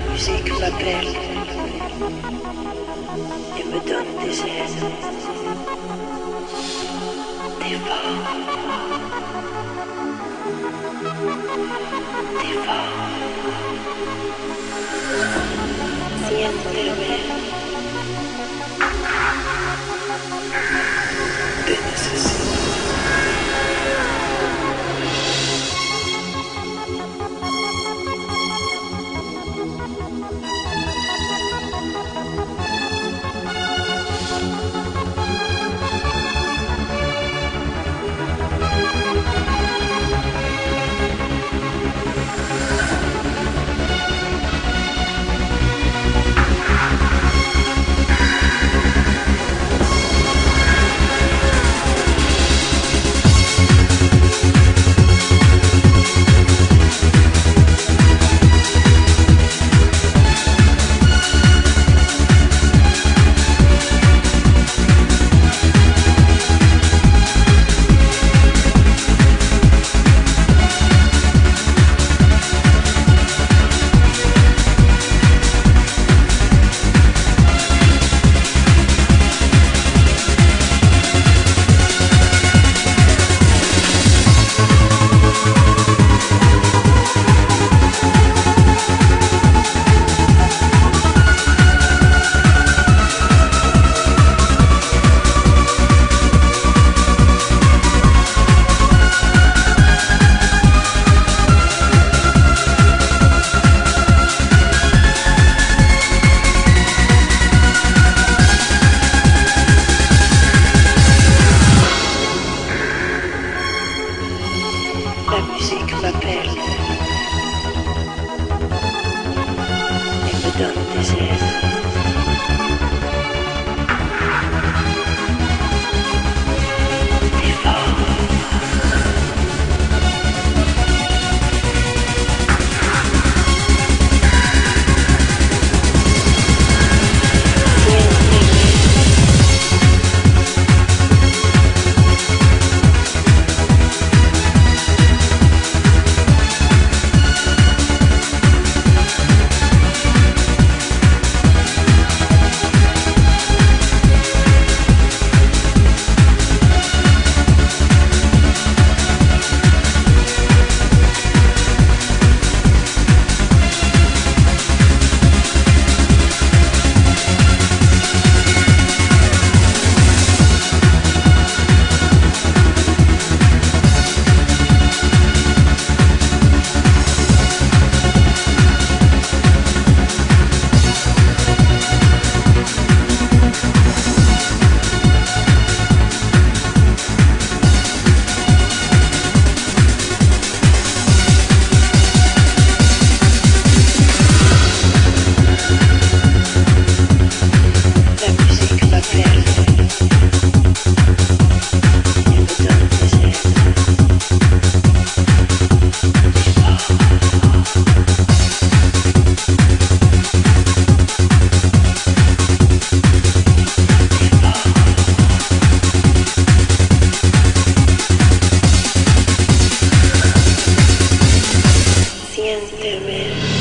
musique m'appelle et me donne des ailes. Dévore. Dévore. Siente ver. This is. Amen.